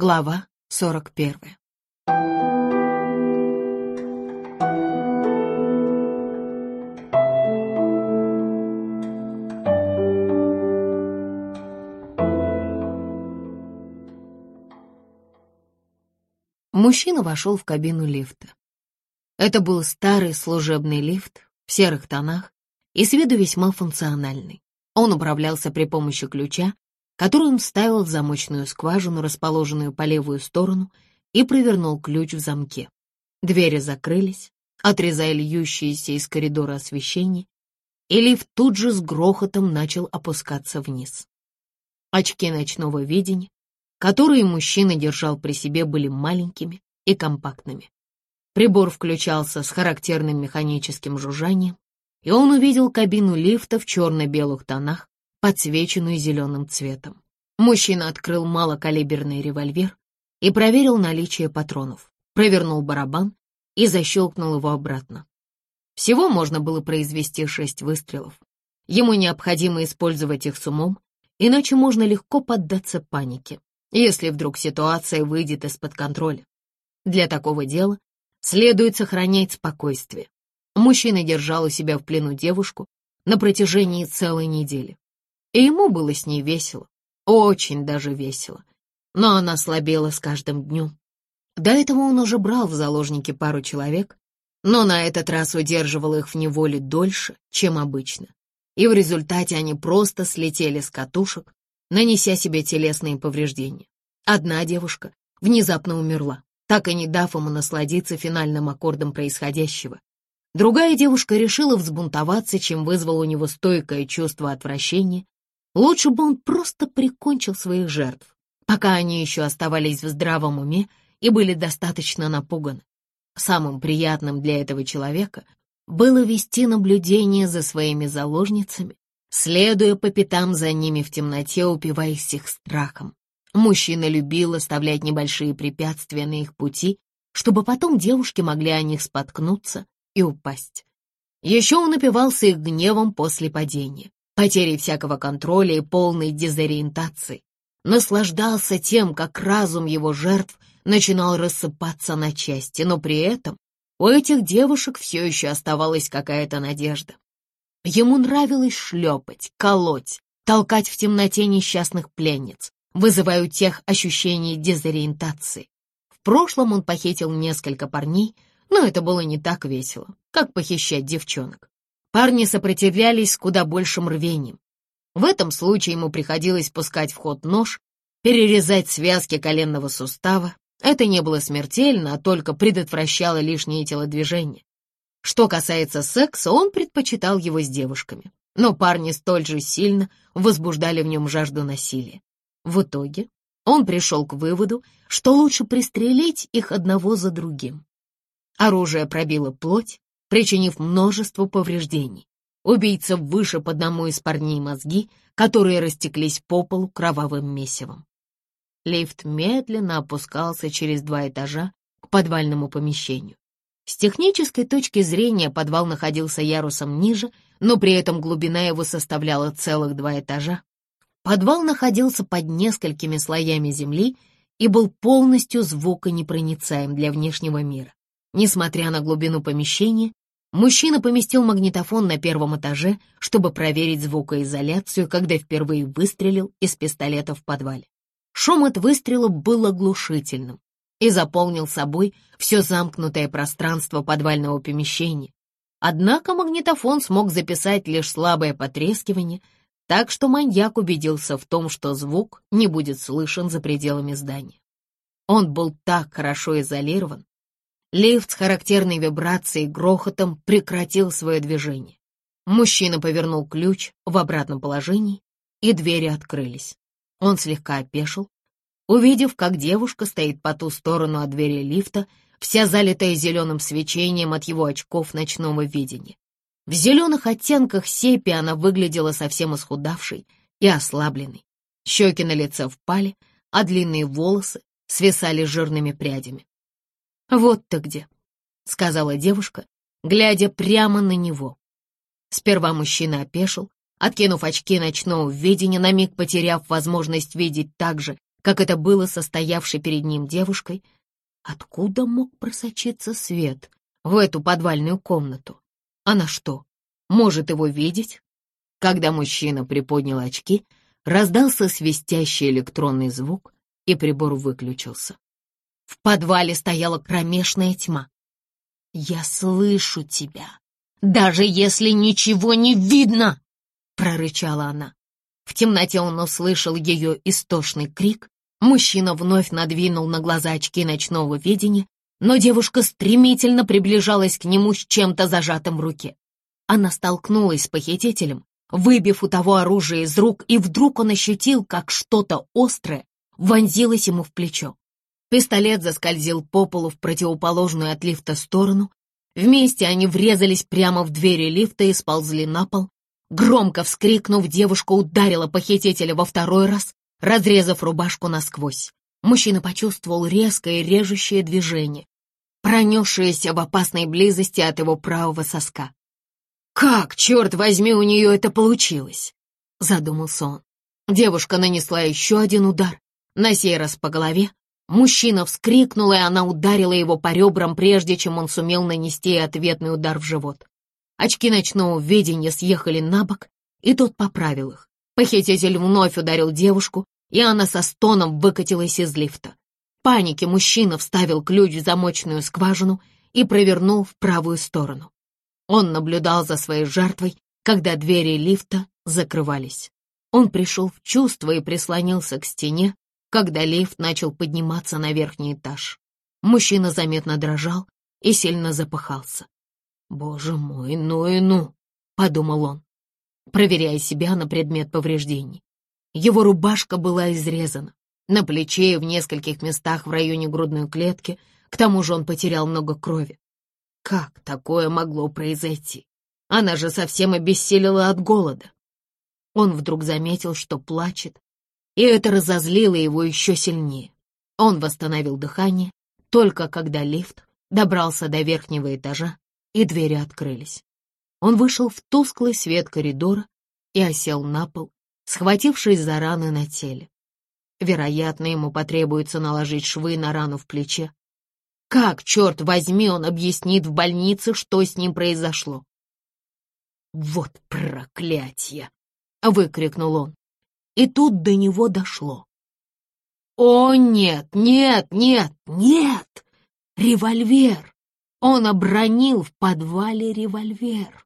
Глава 41. Мужчина вошел в кабину лифта. Это был старый служебный лифт в серых тонах и с виду весьма функциональный. Он управлялся при помощи ключа, который он вставил в замочную скважину, расположенную по левую сторону, и провернул ключ в замке. Двери закрылись, отрезая льющееся из коридора освещение, и лифт тут же с грохотом начал опускаться вниз. Очки ночного видения, которые мужчина держал при себе, были маленькими и компактными. Прибор включался с характерным механическим жужжанием, и он увидел кабину лифта в черно-белых тонах, подсвеченную зеленым цветом. Мужчина открыл малокалиберный револьвер и проверил наличие патронов, провернул барабан и защелкнул его обратно. Всего можно было произвести шесть выстрелов. Ему необходимо использовать их с умом, иначе можно легко поддаться панике, если вдруг ситуация выйдет из-под контроля. Для такого дела следует сохранять спокойствие. Мужчина держал у себя в плену девушку на протяжении целой недели. И ему было с ней весело, очень даже весело. Но она слабела с каждым днем. До этого он уже брал в заложники пару человек, но на этот раз удерживал их в неволе дольше, чем обычно. И в результате они просто слетели с катушек, нанеся себе телесные повреждения. Одна девушка внезапно умерла, так и не дав ему насладиться финальным аккордом происходящего. Другая девушка решила взбунтоваться, чем вызвало у него стойкое чувство отвращения Лучше бы он просто прикончил своих жертв, пока они еще оставались в здравом уме и были достаточно напуганы. Самым приятным для этого человека было вести наблюдение за своими заложницами, следуя по пятам за ними в темноте, упиваясь их страхом. Мужчина любил оставлять небольшие препятствия на их пути, чтобы потом девушки могли о них споткнуться и упасть. Еще он упивался их гневом после падения потерей всякого контроля и полной дезориентации. Наслаждался тем, как разум его жертв начинал рассыпаться на части, но при этом у этих девушек все еще оставалась какая-то надежда. Ему нравилось шлепать, колоть, толкать в темноте несчастных пленниц, вызывая у тех ощущение дезориентации. В прошлом он похитил несколько парней, но это было не так весело, как похищать девчонок. Парни сопротивлялись куда большим рвением. В этом случае ему приходилось пускать в ход нож, перерезать связки коленного сустава. Это не было смертельно, а только предотвращало лишние телодвижения. Что касается секса, он предпочитал его с девушками, но парни столь же сильно возбуждали в нем жажду насилия. В итоге он пришел к выводу, что лучше пристрелить их одного за другим. Оружие пробило плоть, причинив множество повреждений. Убийца вышиб одному из парней мозги, которые растеклись по полу кровавым месивом. Лифт медленно опускался через два этажа к подвальному помещению. С технической точки зрения подвал находился ярусом ниже, но при этом глубина его составляла целых два этажа. Подвал находился под несколькими слоями земли и был полностью звуконепроницаем для внешнего мира. Несмотря на глубину помещения, Мужчина поместил магнитофон на первом этаже, чтобы проверить звукоизоляцию, когда впервые выстрелил из пистолета в подвале. Шум от выстрела был оглушительным и заполнил собой все замкнутое пространство подвального помещения. Однако магнитофон смог записать лишь слабое потрескивание, так что маньяк убедился в том, что звук не будет слышен за пределами здания. Он был так хорошо изолирован, Лифт с характерной вибрацией и грохотом прекратил свое движение. Мужчина повернул ключ в обратном положении, и двери открылись. Он слегка опешил, увидев, как девушка стоит по ту сторону от двери лифта, вся залитая зеленым свечением от его очков ночного видения. В зеленых оттенках сепи она выглядела совсем исхудавшей и ослабленной. Щеки на лице впали, а длинные волосы свисали жирными прядями. «Вот ты где», — сказала девушка, глядя прямо на него. Сперва мужчина опешил, откинув очки ночного видения, на миг потеряв возможность видеть так же, как это было состоявшей перед ним девушкой. Откуда мог просочиться свет в эту подвальную комнату? Она что, может его видеть? Когда мужчина приподнял очки, раздался свистящий электронный звук, и прибор выключился. В подвале стояла кромешная тьма. «Я слышу тебя, даже если ничего не видно!» — прорычала она. В темноте он услышал ее истошный крик. Мужчина вновь надвинул на глаза очки ночного видения, но девушка стремительно приближалась к нему с чем-то зажатым в руке. Она столкнулась с похитителем, выбив у того оружие из рук, и вдруг он ощутил, как что-то острое вонзилось ему в плечо. Пистолет заскользил по полу в противоположную от лифта сторону. Вместе они врезались прямо в двери лифта и сползли на пол. Громко вскрикнув, девушка ударила похитителя во второй раз, разрезав рубашку насквозь. Мужчина почувствовал резкое режущее движение, пронесшееся в опасной близости от его правого соска. «Как, черт возьми, у нее это получилось?» — задумался он. Девушка нанесла еще один удар, на сей раз по голове. Мужчина вскрикнул, и она ударила его по ребрам, прежде чем он сумел нанести ответный удар в живот. Очки ночного видения съехали на бок, и тот поправил их. Похититель вновь ударил девушку, и она со стоном выкатилась из лифта. В панике мужчина вставил ключ в замочную скважину и провернул в правую сторону. Он наблюдал за своей жертвой, когда двери лифта закрывались. Он пришел в чувство и прислонился к стене, когда лифт начал подниматься на верхний этаж. Мужчина заметно дрожал и сильно запыхался. «Боже мой, ну и ну!» — подумал он, проверяя себя на предмет повреждений. Его рубашка была изрезана, на плече и в нескольких местах в районе грудной клетки, к тому же он потерял много крови. Как такое могло произойти? Она же совсем обессилила от голода. Он вдруг заметил, что плачет, и это разозлило его еще сильнее. Он восстановил дыхание, только когда лифт добрался до верхнего этажа и двери открылись. Он вышел в тусклый свет коридора и осел на пол, схватившись за раны на теле. Вероятно, ему потребуется наложить швы на рану в плече. Как, черт возьми, он объяснит в больнице, что с ним произошло? «Вот проклятие!» — выкрикнул он. И тут до него дошло. «О, нет, нет, нет, нет! Револьвер! Он обронил в подвале револьвер.